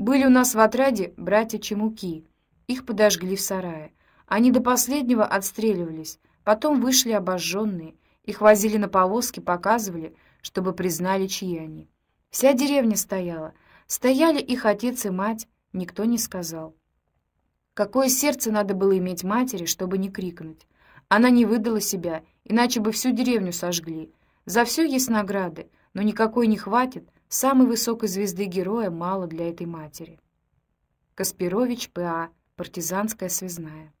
Были у нас в отряде братья Чемуки. Их подожгли в сарае. Они до последнего отстреливались, потом вышли обожженные. Их возили на повозке, показывали, чтобы признали, чьи они. Вся деревня стояла. Стояли их отец и мать, никто не сказал. Какое сердце надо было иметь матери, чтобы не крикнуть. Она не выдала себя, иначе бы всю деревню сожгли. За все есть награды, но никакой не хватит, самой высокой звезды героя мало для этой матери. Каспирович П.А. Партизанская связная.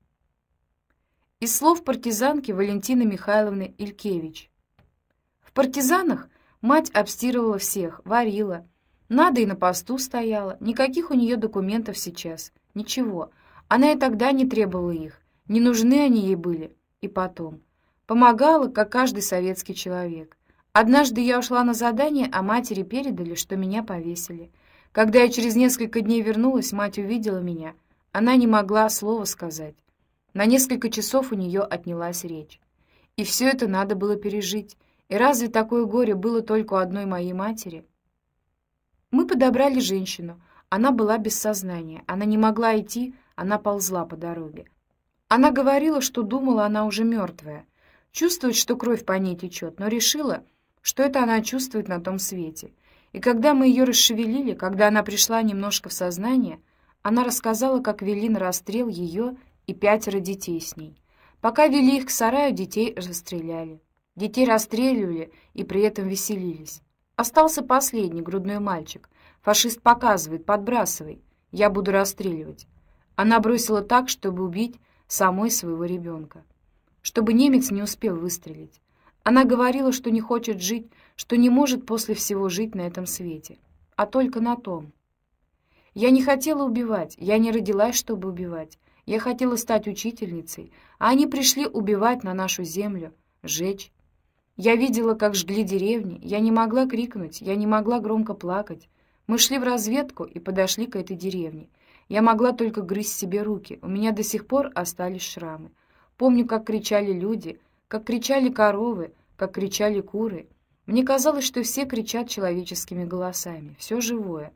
Из слов партизанки Валентины Михайловны Илькевич. В партизанах мать обстирывала всех, варила. Надо и на посту стояла. Никаких у нее документов сейчас. Ничего. Она и тогда не требовала их. Не нужны они ей были. И потом. Помогала, как каждый советский человек. Однажды я ушла на задание, а матери передали, что меня повесили. Когда я через несколько дней вернулась, мать увидела меня. Она не могла слова сказать. На несколько часов у нее отнялась речь. И все это надо было пережить. И разве такое горе было только у одной моей матери? Мы подобрали женщину. Она была без сознания. Она не могла идти, она ползла по дороге. Она говорила, что думала, она уже мертвая. Чувствует, что кровь по ней течет, но решила, что это она чувствует на том свете. И когда мы ее расшевелили, когда она пришла немножко в сознание, она рассказала, как вели на расстрел ее и пятеро детей с ней. Пока вели их к сараю, детей расстреляли. Детей расстреливали и при этом веселились. Остался последний, грудной мальчик. Фашист показывает, подбрасывай, я буду расстреливать. Она бросила так, чтобы убить самой своего ребенка. Чтобы немец не успел выстрелить. Она говорила, что не хочет жить, что не может после всего жить на этом свете, а только на том. Я не хотела убивать, я не родилась, чтобы убивать. Я хотела стать учительницей, а они пришли убивать на нашу землю, жечь. Я видела, как жгли деревни, я не могла крикнуть, я не могла громко плакать. Мы шли в разведку и подошли к этой деревне. Я могла только грызть себе руки, у меня до сих пор остались шрамы. Помню, как кричали люди — как кричали коровы, как кричали куры. Мне казалось, что все кричат человеческими голосами, все живое.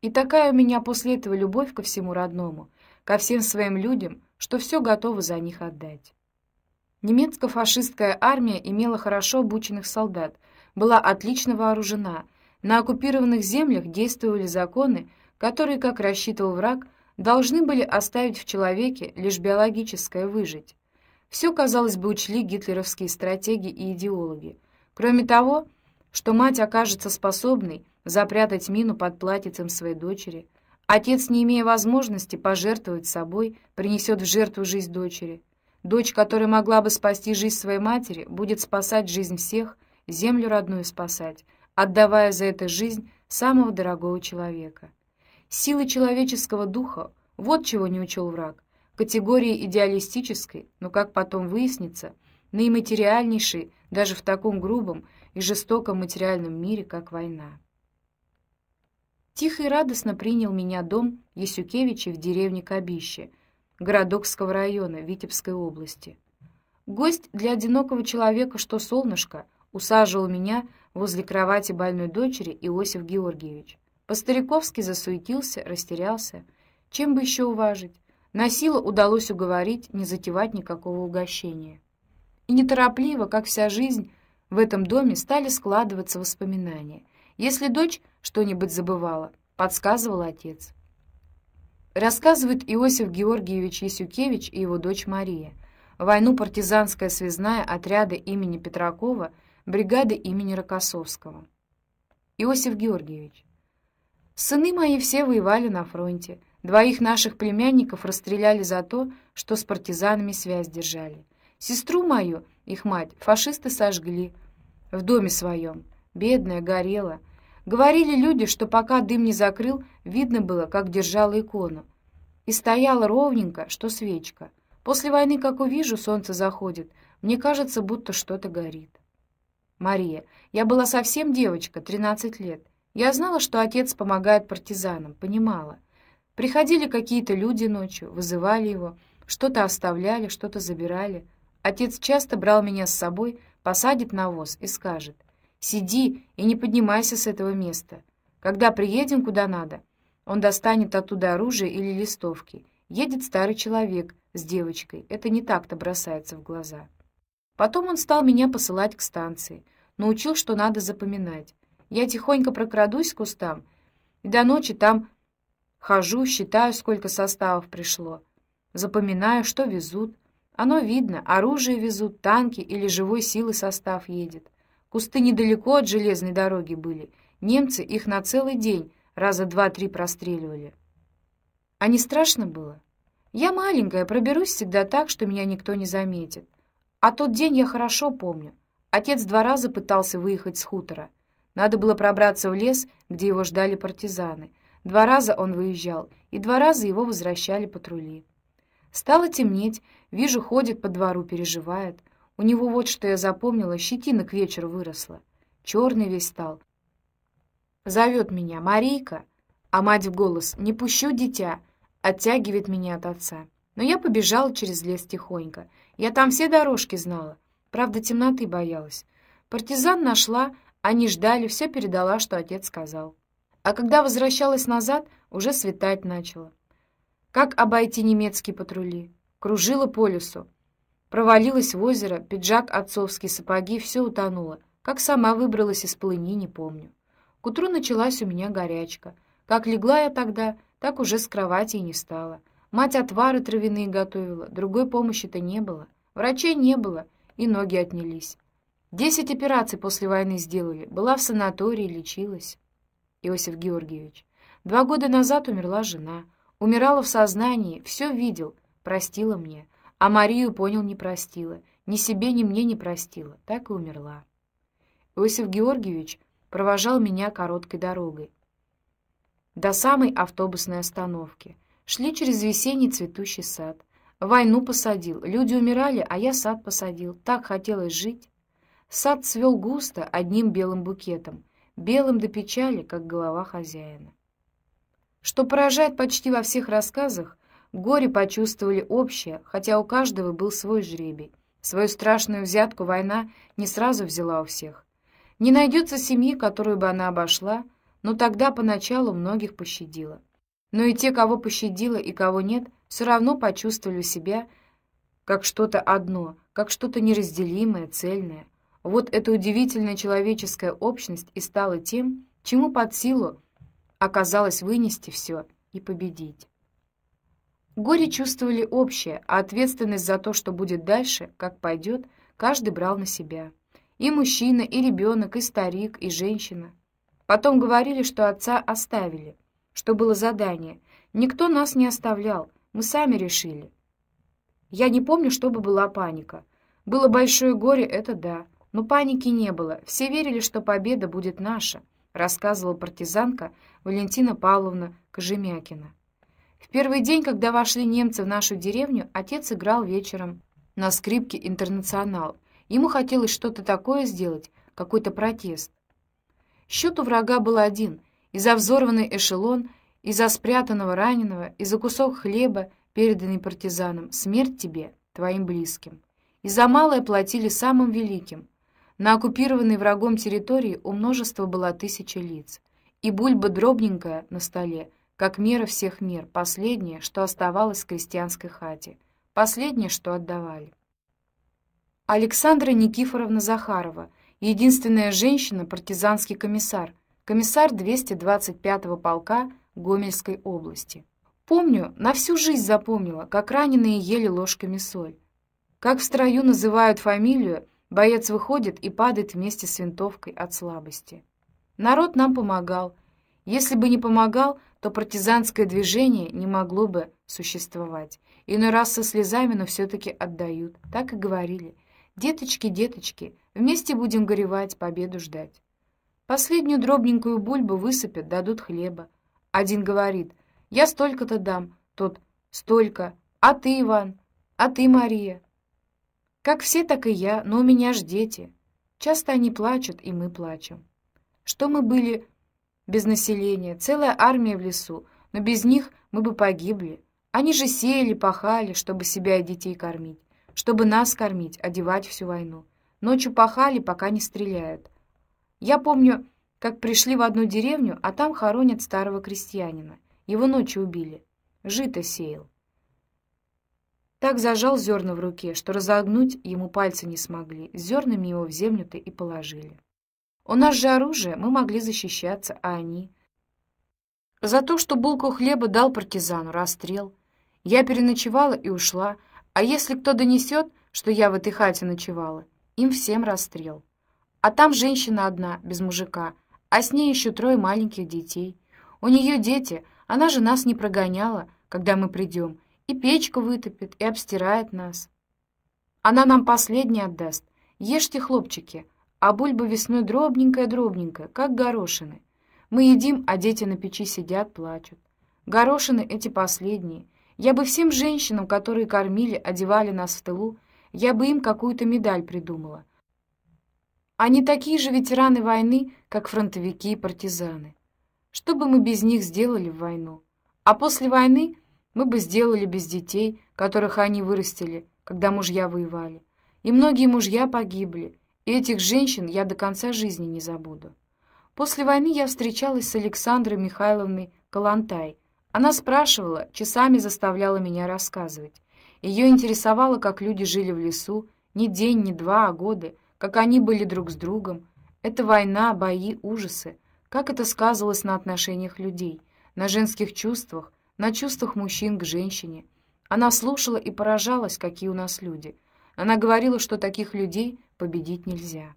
И такая у меня после этого любовь ко всему родному, ко всем своим людям, что все готово за них отдать. Немецко-фашистская армия имела хорошо обученных солдат, была отлично вооружена. На оккупированных землях действовали законы, которые, как рассчитывал враг, должны были оставить в человеке лишь биологическое выжить. Все, казалось бы, учли гитлеровские стратеги и идеологи. Кроме того, что мать окажется способной запрятать мину под платьицем своей дочери, отец, не имея возможности пожертвовать собой, принесет в жертву жизнь дочери. Дочь, которая могла бы спасти жизнь своей матери, будет спасать жизнь всех, землю родную спасать, отдавая за это жизнь самого дорогого человека. Силы человеческого духа — вот чего не учел враг категории идеалистической, но, как потом выяснится, наиматериальнейшей даже в таком грубом и жестоком материальном мире, как война. Тихо и радостно принял меня дом Ясюкевича в деревне Кабище, городокского района Витебской области. Гость для одинокого человека, что солнышко, усаживал меня возле кровати больной дочери Иосиф Георгиевич. По-стариковски засуетился, растерялся. Чем бы еще уважить? На силу удалось уговорить не затевать никакого угощения. И неторопливо, как вся жизнь, в этом доме стали складываться воспоминания. Если дочь что-нибудь забывала, подсказывал отец. Рассказывает Иосиф Георгиевич Ясюкевич и его дочь Мария. Войну партизанская связная отряда имени Петракова, бригады имени Рокоссовского. Иосиф Георгиевич. Сыны мои все воевали на фронте. Двоих наших племянников расстреляли за то, что с партизанами связь держали. Сестру мою, их мать, фашисты сожгли в доме своем. Бедная, горела. Говорили люди, что пока дым не закрыл, видно было, как держала икону. И стояла ровненько, что свечка. После войны, как увижу, солнце заходит, мне кажется, будто что-то горит. Мария, я была совсем девочка, 13 лет. Я знала, что отец помогает партизанам, понимала. Приходили какие-то люди ночью, вызывали его, что-то оставляли, что-то забирали. Отец часто брал меня с собой, посадит на воз и скажет, «Сиди и не поднимайся с этого места. Когда приедем куда надо, Он достанет оттуда оружие или листовки. Едет старый человек с девочкой. Это не так-то бросается в глаза. Потом он стал меня посылать к станции. Научил, что надо запоминать. Я тихонько прокрадусь к кустам, и до ночи там хожу, считаю, сколько составов пришло. Запоминаю, что везут. Оно видно, оружие везут, танки или живой силы состав едет. Кусты недалеко от железной дороги были. Немцы их на целый день раза два-три простреливали. А не страшно было? Я маленькая, проберусь всегда так, что меня никто не заметит. А тот день я хорошо помню. Отец два раза пытался выехать с хутора. Надо было пробраться в лес, где его ждали партизаны. Два раза он выезжал, и два раза его возвращали патрули. Стало темнеть, вижу, ходит по двору, переживает. У него вот что я запомнила, щетина к вечеру выросла. Черный весь стал. Зовет меня Марийка, а мать в голос «Не пущу дитя!» оттягивает меня от отца. Но я побежала через лес тихонько. Я там все дорожки знала. Правда, темноты боялась. Партизан нашла, они ждали, все передала, что отец сказал. А когда возвращалась назад, уже светать начало. Как обойти немецкие патрули? Кружила по лесу. Провалилась в озеро, пиджак, отцовские сапоги, все утонуло. Как сама выбралась из полыни, не помню. К утру началась у меня горячка. Как легла я тогда, так уже с кровати и не встала. Мать отвары травяные готовила, другой помощи-то не было. Врачей не было, и ноги отнялись. Десять операций после войны сделали, была в санатории, лечилась. Иосиф Георгиевич. Два года назад умерла жена. Умирала в сознании, все видел, простила мне. А Марию, понял, не простила. Ни себе, ни мне не простила. Так и умерла. Иосиф Георгиевич провожал меня короткой дорогой. До самой автобусной остановки. Шли через весенний цветущий сад. Войну посадил, люди умирали, а я сад посадил. Так хотелось жить. Сад цвел густо одним белым букетом, белым до печали, как голова хозяина. Что поражает почти во всех рассказах, горе почувствовали общее, хотя у каждого был свой жребий. Свою страшную взятку война не сразу взяла у всех. Не найдется семьи, которую бы она обошла, но тогда поначалу многих пощадила. Но и те, кого пощадила и кого нет, все равно почувствовали себя как что-то одно, как что-то неразделимое, цельное. Вот эта удивительная человеческая общность и стала тем, чему под силу оказалось вынести все и победить. Горе чувствовали общее, а ответственность за то, что будет дальше, как пойдет, каждый брал на себя. И мужчина, и ребенок, и старик, и женщина. Потом говорили, что отца оставили, что было задание. Никто нас не оставлял, мы сами решили. Я не помню, чтобы была паника. Было большое горе, это да, но паники не было. Все верили, что победа будет наша, рассказывала партизанка Валентина Павловна Кожемякина. В первый день, когда вошли немцы в нашу деревню, отец играл вечером на скрипке «Интернационал». Ему хотелось что-то такое сделать, какой-то протест. Счет у врага был один — и за взорванный эшелон, и за спрятанного раненого, и за кусок хлеба, переданный партизанам, смерть тебе, твоим близким. И за малое платили самым великим. На оккупированной врагом территории у множества была тысяча лиц. И бульба дробненькая на столе, как мера всех мер, последнее, что оставалось в крестьянской хате, последнее, что отдавали. Александра Никифоровна Захарова, единственная женщина, партизанский комиссар — комиссар 225-го полка Гомельской области. Помню, на всю жизнь запомнила, как раненые ели ложками соль. Как в строю называют фамилию, боец выходит и падает вместе с винтовкой от слабости. Народ нам помогал. Если бы не помогал, то партизанское движение не могло бы существовать. Иной раз со слезами, но все-таки отдают. Так и говорили. «Деточки, деточки, вместе будем горевать, победу ждать». Последнюю дробненькую бульбу высыпят, дадут хлеба. Один говорит, я столько-то дам, тот столько, а ты, Иван, а ты, Мария. Как все, так и я, но у меня ж дети. Часто они плачут, и мы плачем. Что мы были без населения, целая армия в лесу, но без них мы бы погибли. Они же сеяли, пахали, чтобы себя и детей кормить, чтобы нас кормить, одевать всю войну. Ночью пахали, пока не стреляют. Я помню, как пришли в одну деревню, а там хоронят старого крестьянина. Его ночью убили. Жито сеял. Так зажал зерна в руке, что разогнуть ему пальцы не смогли. Зернами его в землю-то и положили. У нас же оружие, мы могли защищаться, а они... За то, что булку хлеба дал партизану, расстрел. Я переночевала и ушла, а если кто донесет, что я в этой хате ночевала, им всем расстрел. А там женщина одна, без мужика, а с ней еще трое маленьких детей. У нее дети, она же нас не прогоняла, когда мы придем, и печку вытопит, и обстирает нас. Она нам последний отдаст. Ешьте, хлопчики, а бульба весной дробненькая-дробненькая, как горошины. Мы едим, а дети на печи сидят, плачут. Горошины эти последние. Я бы всем женщинам, которые кормили, одевали нас в тылу, я бы им какую-то медаль придумала. Они такие же ветераны войны, как фронтовики и партизаны. Что бы мы без них сделали в войну? А после войны мы бы сделали без детей, которых они вырастили, когда мужья воевали. И многие мужья погибли, и этих женщин я до конца жизни не забуду. После войны я встречалась с Александрой Михайловной Калантай. Она спрашивала, часами заставляла меня рассказывать. Ее интересовало, как люди жили в лесу, не день, не два, а годы, как они были друг с другом. Это война, бои, ужасы. Как это сказывалось на отношениях людей, на женских чувствах, на чувствах мужчин к женщине. Она слушала и поражалась, какие у нас люди. Она говорила, что таких людей победить нельзя.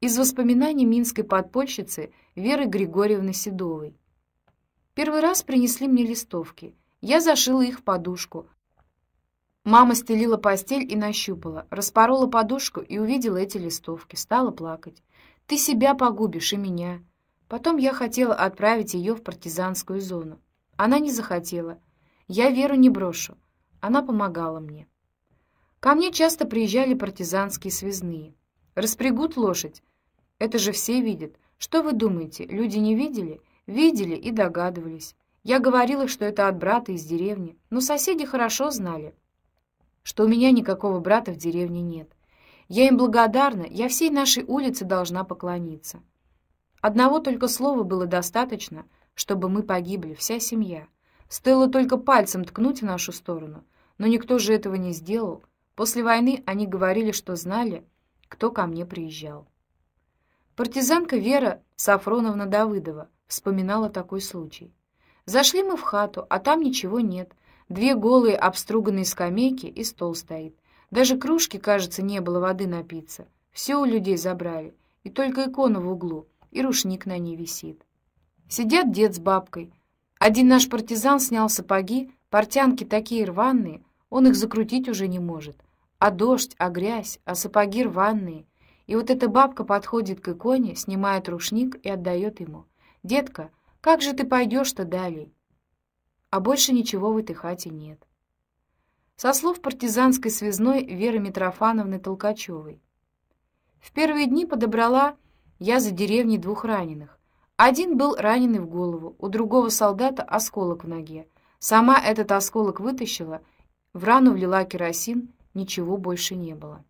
Из воспоминаний минской подпольщицы Веры Григорьевны Седовой. Первый раз принесли мне листовки. Я зашила их в подушку. Мама стелила постель и нащупала, распорола подушку и увидела эти листовки, стала плакать. «Ты себя погубишь и меня». Потом я хотела отправить ее в партизанскую зону. Она не захотела. Я Веру не брошу. Она помогала мне. Ко мне часто приезжали партизанские связные. Распрягут лошадь. Это же все видят. Что вы думаете, люди не видели? Видели и догадывались. Я говорила, что это от брата из деревни, но соседи хорошо знали, что у меня никакого брата в деревне нет. Я им благодарна, я всей нашей улице должна поклониться. Одного только слова было достаточно, чтобы мы погибли, вся семья. Стоило только пальцем ткнуть в нашу сторону, но никто же этого не сделал, После войны они говорили, что знали, кто ко мне приезжал. Партизанка Вера Сафроновна Давыдова вспоминала такой случай. Зашли мы в хату, а там ничего нет. Две голые обструганные скамейки и стол стоит. Даже кружки, кажется, не было воды напиться. Все у людей забрали, и только икона в углу, и рушник на ней висит. Сидят дед с бабкой. Один наш партизан снял сапоги, портянки такие рваные, он их закрутить уже не может а дождь, а грязь, а сапоги рваные. И вот эта бабка подходит к иконе, снимает рушник и отдает ему. «Детка, как же ты пойдешь-то далее?» А больше ничего в этой хате нет. Со слов партизанской связной Веры Митрофановны Толкачевой. В первые дни подобрала я за деревней двух раненых. Один был раненый в голову, у другого солдата осколок в ноге. Сама этот осколок вытащила, в рану влила керосин ничего больше не было.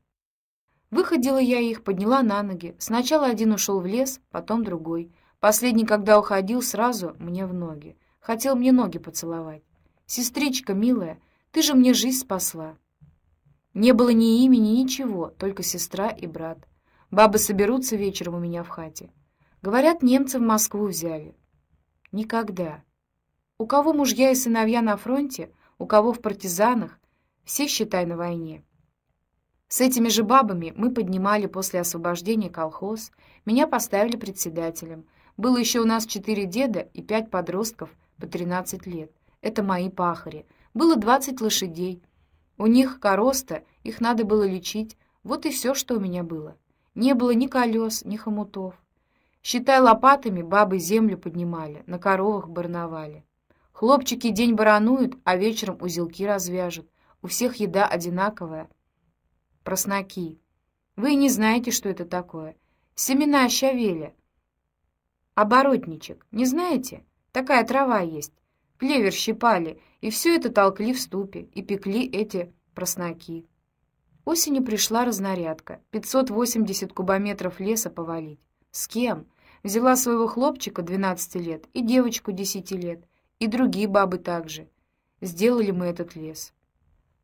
Выходила я их, подняла на ноги. Сначала один ушел в лес, потом другой. Последний, когда уходил, сразу мне в ноги. Хотел мне ноги поцеловать. «Сестричка, милая, ты же мне жизнь спасла». Не было ни имени, ничего, только сестра и брат. Бабы соберутся вечером у меня в хате. Говорят, немцы в Москву взяли. Никогда. У кого мужья и сыновья на фронте, у кого в партизанах, все, считай, на войне. С этими же бабами мы поднимали после освобождения колхоз, меня поставили председателем. Было еще у нас четыре деда и пять подростков по 13 лет. Это мои пахари. Было 20 лошадей. У них короста, их надо было лечить. Вот и все, что у меня было. Не было ни колес, ни хомутов. Считай, лопатами бабы землю поднимали, на коровах барновали. Хлопчики день барануют, а вечером узелки развяжут. У всех еда одинаковая. Проснаки. Вы не знаете, что это такое. Семена щавеля. Оборотничек. Не знаете? Такая трава есть. Клевер щипали, и все это толкли в ступе, и пекли эти проснаки. Осенью пришла разнарядка. 580 кубометров леса повалить. С кем? Взяла своего хлопчика 12 лет и девочку 10 лет. И другие бабы также. Сделали мы этот лес.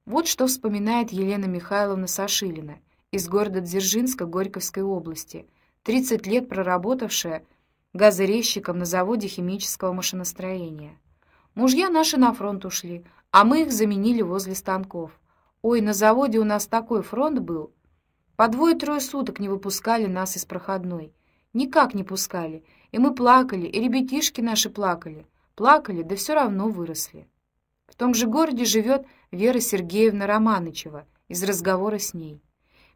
Вот что вспоминает Елена Михайловна Сашилина из города Дзержинска Горьковской области, 30 лет проработавшая газорезчиком на заводе химического машиностроения. Мужья наши на фронт ушли, а мы их заменили возле станков. Ой, на заводе у нас такой фронт был. По двое-трое суток не выпускали нас из проходной. Никак не пускали. И мы плакали, и ребятишки наши плакали. Плакали, да все равно выросли. В том же городе живет Вера Сергеевна Романычева из разговора с ней.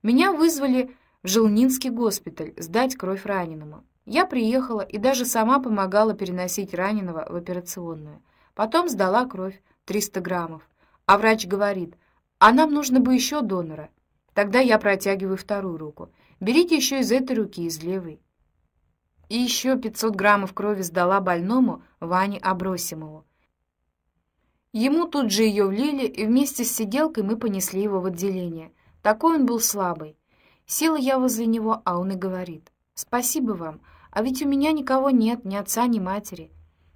Меня вызвали в Желнинский госпиталь сдать кровь раненому. Я приехала и даже сама помогала переносить раненого в операционную. Потом сдала кровь, 300 граммов. А врач говорит, а нам нужно бы еще донора. Тогда я протягиваю вторую руку. Берите еще из этой руки, из левой. И еще 500 граммов крови сдала больному Ване Абросимову. Ему тут же ее влили, и вместе с сиделкой мы понесли его в отделение. Такой он был слабый. Села я возле него, а он и говорит. «Спасибо вам, а ведь у меня никого нет, ни отца, ни матери.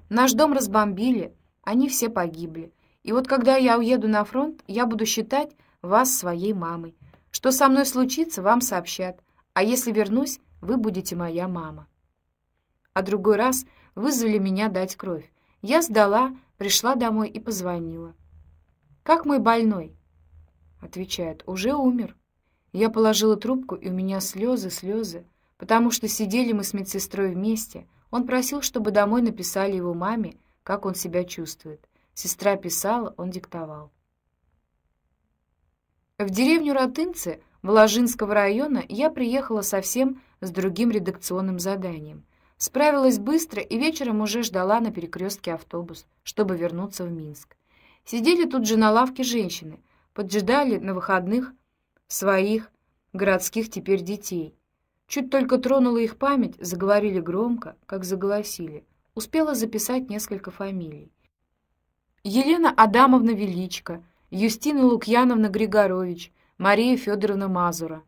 Наш дом разбомбили, они все погибли. И вот когда я уеду на фронт, я буду считать вас своей мамой. Что со мной случится, вам сообщат. А если вернусь, вы будете моя мама. А другой раз вызвали меня дать кровь. Я сдала, пришла домой и позвонила. «Как мой больной?» Отвечает, «Уже умер». Я положила трубку, и у меня слезы, слезы, потому что сидели мы с медсестрой вместе. Он просил, чтобы домой написали его маме, как он себя чувствует. Сестра писала, он диктовал. В деревню Ротынцы Воложинского района я приехала совсем с другим редакционным заданием. Справилась быстро и вечером уже ждала на перекрестке автобус, чтобы вернуться в Минск. Сидели тут же на лавке женщины, поджидали на выходных своих городских теперь детей. Чуть только тронула их память, заговорили громко, как заголосили. Успела записать несколько фамилий. Елена Адамовна Величко — Юстина Лукьяновна Григорович, Мария Федоровна Мазура.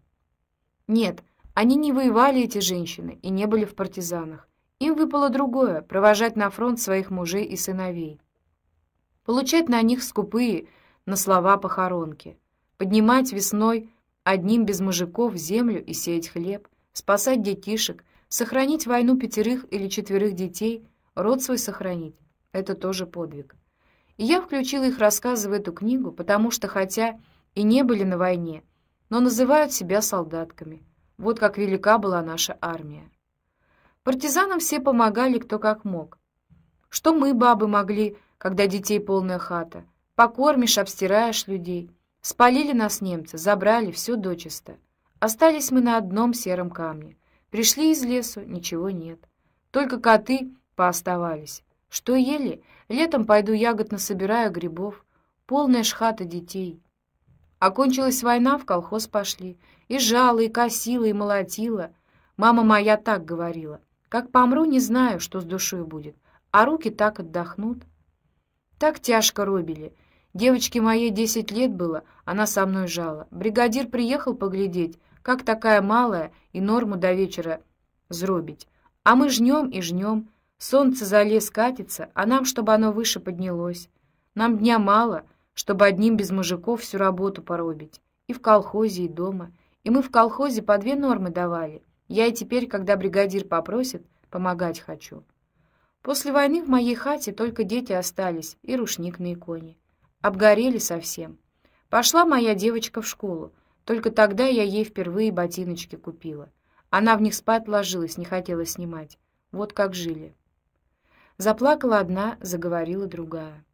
Нет, они не воевали, эти женщины, и не были в партизанах. Им выпало другое — провожать на фронт своих мужей и сыновей. Получать на них скупые, на слова похоронки. Поднимать весной одним без мужиков землю и сеять хлеб, спасать детишек, сохранить войну пятерых или четверых детей, род свой сохранить — это тоже подвиг. И я включила их рассказы в эту книгу, потому что, хотя и не были на войне, но называют себя солдатками. Вот как велика была наша армия. Партизанам все помогали кто как мог. Что мы, бабы, могли, когда детей полная хата? Покормишь, обстираешь людей. Спалили нас немцы, забрали все дочисто. Остались мы на одном сером камне. Пришли из лесу, ничего нет. Только коты пооставались. Что ели? Летом пойду ягод насобираю, грибов. Полная шхата детей. Окончилась война, в колхоз пошли. И жала, и косила, и молотила. Мама моя так говорила. Как помру, не знаю, что с душой будет. А руки так отдохнут. Так тяжко робили. Девочке моей десять лет было, она со мной жала. Бригадир приехал поглядеть, как такая малая и норму до вечера зробить. А мы жнем и жнем, Солнце за лес катится, а нам, чтобы оно выше поднялось. Нам дня мало, чтобы одним без мужиков всю работу поробить. И в колхозе, и дома. И мы в колхозе по две нормы давали. Я и теперь, когда бригадир попросит, помогать хочу. После войны в моей хате только дети остались и рушник на иконе. Обгорели совсем. Пошла моя девочка в школу. Только тогда я ей впервые ботиночки купила. Она в них спать ложилась, не хотела снимать. Вот как жили. Заплакала одна, заговорила другая.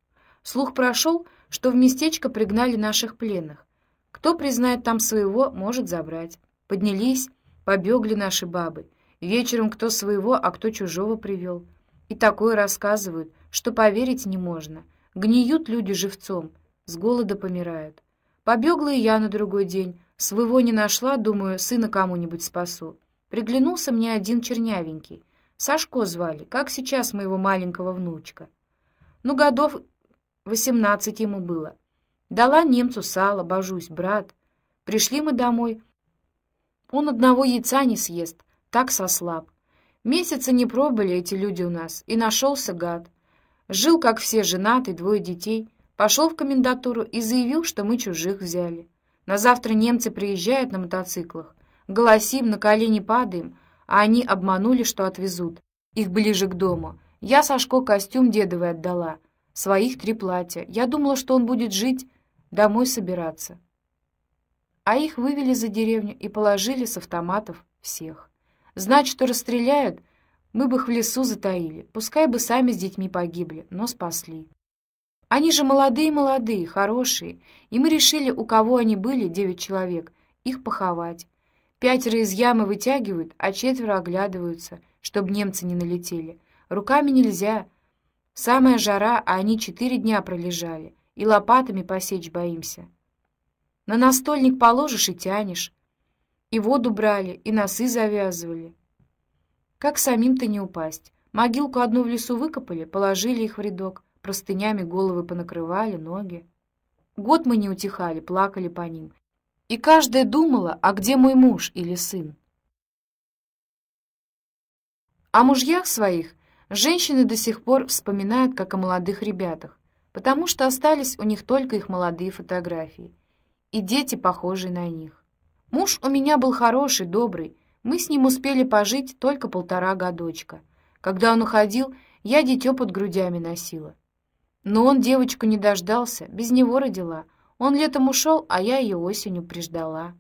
Слух прошел, что в местечко пригнали наших пленных. Кто признает там своего, может забрать. Поднялись, побегли наши бабы. Вечером кто своего, а кто чужого привел. И такое рассказывают, что поверить не можно. Гниют люди живцом, с голода помирают. Побегла и я на другой день. Своего не нашла, думаю, сына кому-нибудь спасу. Приглянулся мне один чернявенький. Сашко звали, как сейчас моего маленького внучка. Ну, годов восемнадцать ему было. Дала немцу сало, божусь, брат. Пришли мы домой. Он одного яйца не съест, так сослаб. Месяца не пробыли эти люди у нас, и нашелся гад. Жил, как все, женатый, двое детей. Пошел в комендатуру и заявил, что мы чужих взяли. На завтра немцы приезжают на мотоциклах. Голосим, на колени падаем, а они обманули, что отвезут. Их ближе к дому. Я Сашко костюм дедовый отдала. Своих три платья. Я думала, что он будет жить, домой собираться. А их вывели за деревню и положили с автоматов всех. Значит, что расстреляют, мы бы их в лесу затаили. Пускай бы сами с детьми погибли, но спасли. Они же молодые-молодые, хорошие, и мы решили, у кого они были, девять человек, их поховать. Пятеро из ямы вытягивают, а четверо оглядываются, чтобы немцы не налетели. Руками нельзя. Самая жара, а они четыре дня пролежали, и лопатами посечь боимся. На настольник положишь и тянешь. И воду брали, и носы завязывали. Как самим-то не упасть? Могилку одну в лесу выкопали, положили их в рядок, простынями головы понакрывали, ноги. Год мы не утихали, плакали по ним. И каждая думала, а где мой муж или сын? О мужьях своих женщины до сих пор вспоминают как о молодых ребятах, потому что остались у них только их молодые фотографии и дети, похожие на них. Муж у меня был хороший, добрый, мы с ним успели пожить только полтора годочка. Когда он уходил, я дитё под грудями носила. Но он девочку не дождался, без него родила. Он летом ушел, а я ее осенью приждала.